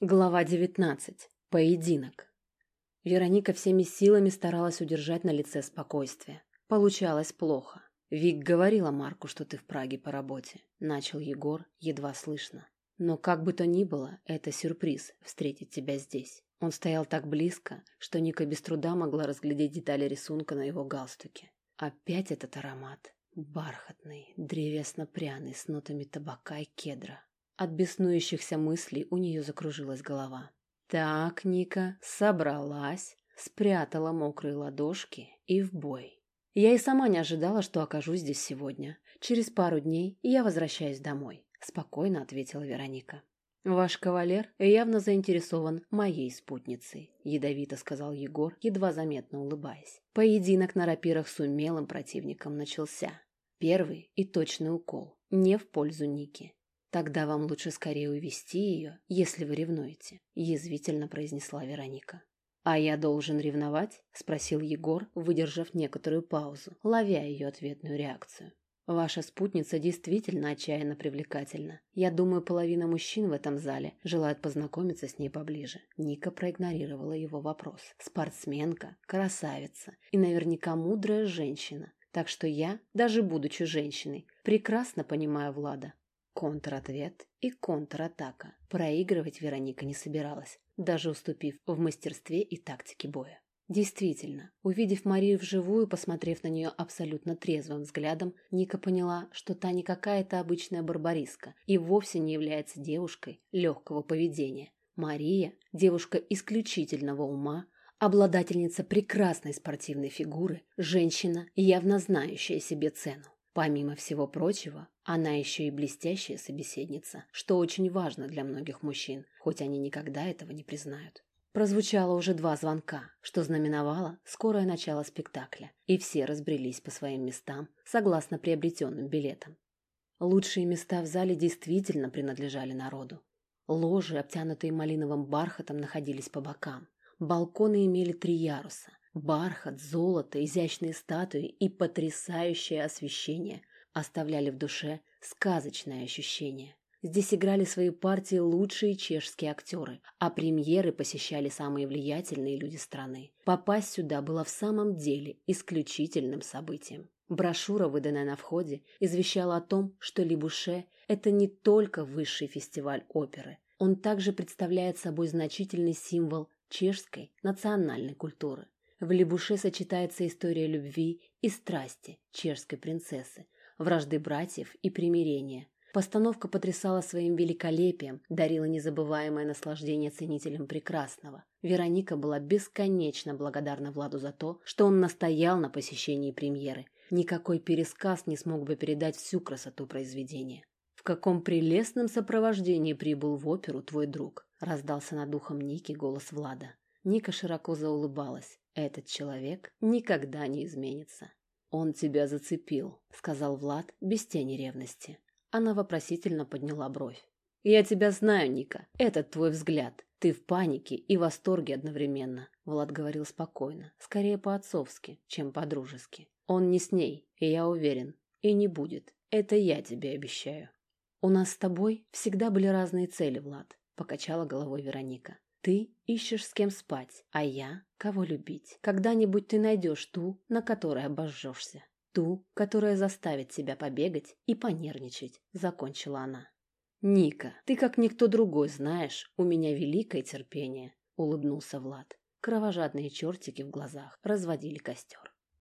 Глава 19. Поединок. Вероника всеми силами старалась удержать на лице спокойствие. Получалось плохо. Вик говорила Марку, что ты в Праге по работе. Начал Егор, едва слышно. Но как бы то ни было, это сюрприз встретить тебя здесь. Он стоял так близко, что Ника без труда могла разглядеть детали рисунка на его галстуке. Опять этот аромат. Бархатный, древесно-пряный, с нотами табака и кедра. От беснующихся мыслей у нее закружилась голова. Так, Ника, собралась, спрятала мокрые ладошки и в бой. Я и сама не ожидала, что окажусь здесь сегодня. Через пару дней я возвращаюсь домой, спокойно ответила Вероника. Ваш кавалер явно заинтересован моей спутницей, ядовито сказал Егор, едва заметно улыбаясь. Поединок на рапирах с умелым противником начался. Первый и точный укол, не в пользу Ники. «Тогда вам лучше скорее увести ее, если вы ревнуете», — язвительно произнесла Вероника. «А я должен ревновать?» — спросил Егор, выдержав некоторую паузу, ловя ее ответную реакцию. «Ваша спутница действительно отчаянно привлекательна. Я думаю, половина мужчин в этом зале желает познакомиться с ней поближе». Ника проигнорировала его вопрос. «Спортсменка, красавица и наверняка мудрая женщина. Так что я, даже будучи женщиной, прекрасно понимаю Влада. Контратвет и контратака. Проигрывать Вероника не собиралась, даже уступив в мастерстве и тактике боя. Действительно, увидев Марию вживую, посмотрев на нее абсолютно трезвым взглядом, Ника поняла, что та не какая-то обычная барбариска и вовсе не является девушкой легкого поведения. Мария – девушка исключительного ума, обладательница прекрасной спортивной фигуры, женщина, явно знающая себе цену. Помимо всего прочего, она еще и блестящая собеседница, что очень важно для многих мужчин, хоть они никогда этого не признают. Прозвучало уже два звонка, что знаменовало скорое начало спектакля, и все разбрелись по своим местам, согласно приобретенным билетам. Лучшие места в зале действительно принадлежали народу. Ложи, обтянутые малиновым бархатом, находились по бокам. Балконы имели три яруса, Бархат, золото, изящные статуи и потрясающее освещение оставляли в душе сказочное ощущение. Здесь играли свои партии лучшие чешские актеры, а премьеры посещали самые влиятельные люди страны. Попасть сюда было в самом деле исключительным событием. Брошюра, выданная на входе, извещала о том, что Либуше – это не только высший фестиваль оперы. Он также представляет собой значительный символ чешской национальной культуры. В Лебуше сочетается история любви и страсти чешской принцессы, вражды братьев и примирения. Постановка потрясала своим великолепием, дарила незабываемое наслаждение ценителям прекрасного. Вероника была бесконечно благодарна Владу за то, что он настоял на посещении премьеры. Никакой пересказ не смог бы передать всю красоту произведения. «В каком прелестном сопровождении прибыл в оперу твой друг?» – раздался над ухом Ники голос Влада. Ника широко заулыбалась. Этот человек никогда не изменится. Он тебя зацепил, сказал Влад без тени ревности. Она вопросительно подняла бровь. Я тебя знаю, Ника. Этот твой взгляд. Ты в панике и восторге одновременно. Влад говорил спокойно, скорее по-отцовски, чем по-дружески. Он не с ней, и я уверен, и не будет. Это я тебе обещаю. У нас с тобой всегда были разные цели, Влад, покачала головой Вероника. Ты ищешь с кем спать, а я кого любить. Когда-нибудь ты найдешь ту, на которой обожжешься. Ту, которая заставит тебя побегать и понервничать, закончила она. Ника, ты как никто другой знаешь, у меня великое терпение, улыбнулся Влад. Кровожадные чертики в глазах разводили костер.